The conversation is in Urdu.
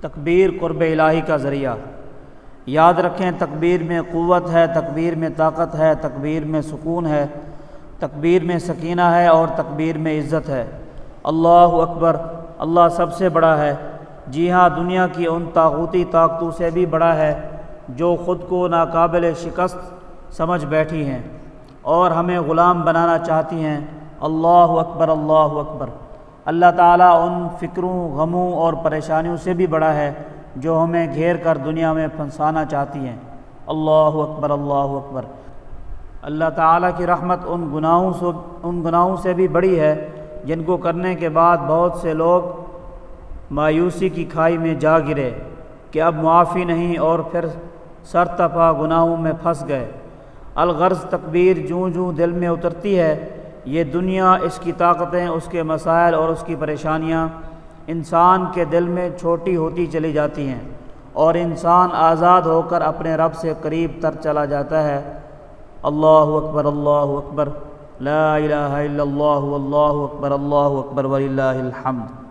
تکبیر قرب الہی کا ذریعہ۔ یاد رکھیں، تکبیر میں قوت ہے، تکبیر میں طاقت ہے، تکبیر میں سکون ہے، تکبیر میں سکینہ ہے اور تکبیر میں عزت ہے۔ اللہ اکبر، اللہ سب سے بڑا ہے۔ جی ہاں دنیا کی ان طاقوتی طاقتوں سے بھی بڑا ہے جو خود کو ناقابل شکست سمجھ بیٹھی ہیں اور ہمیں غلام بنانا چاہتی ہیں۔ اللہ اکبر اللہ اکبر۔ اللہ تعالیٰ ان فکروں، غموں اور پریشانیوں سے بھی بڑا ہے جو ہمیں گھیر کر دنیا میں پھنسانا چاہتی ہیں۔ اللہ اکبر اللہ اکبر۔ اللہ تعالیٰ کی رحمت ان گناہوں سے، ان گناہوں سے بھی بڑی ہے، جن کو کرنے کے بعد بہت سے لوگ مایوسی کی کھائی میں جا گرے کہ اب معافی نہیں اور پھر سر تفا گناہوں میں پھنس گئے۔ الغرض تکبیر جوں جوں دل میں اترتی ہے یہ دنیا، اس کی طاقتیں، اس کے مسائل اور اس کی پریشانیاں انسان کے دل میں چھوٹی ہوتی چلی جاتی ہیں اور انسان آزاد ہو کر اپنے رب سے قریب تر چلا جاتا ہے۔ اللہ اکبر اللہ اکبر۔ لا الہ الا اللہ اللہ اکبر اللہ اکبر، وللہ الحمد۔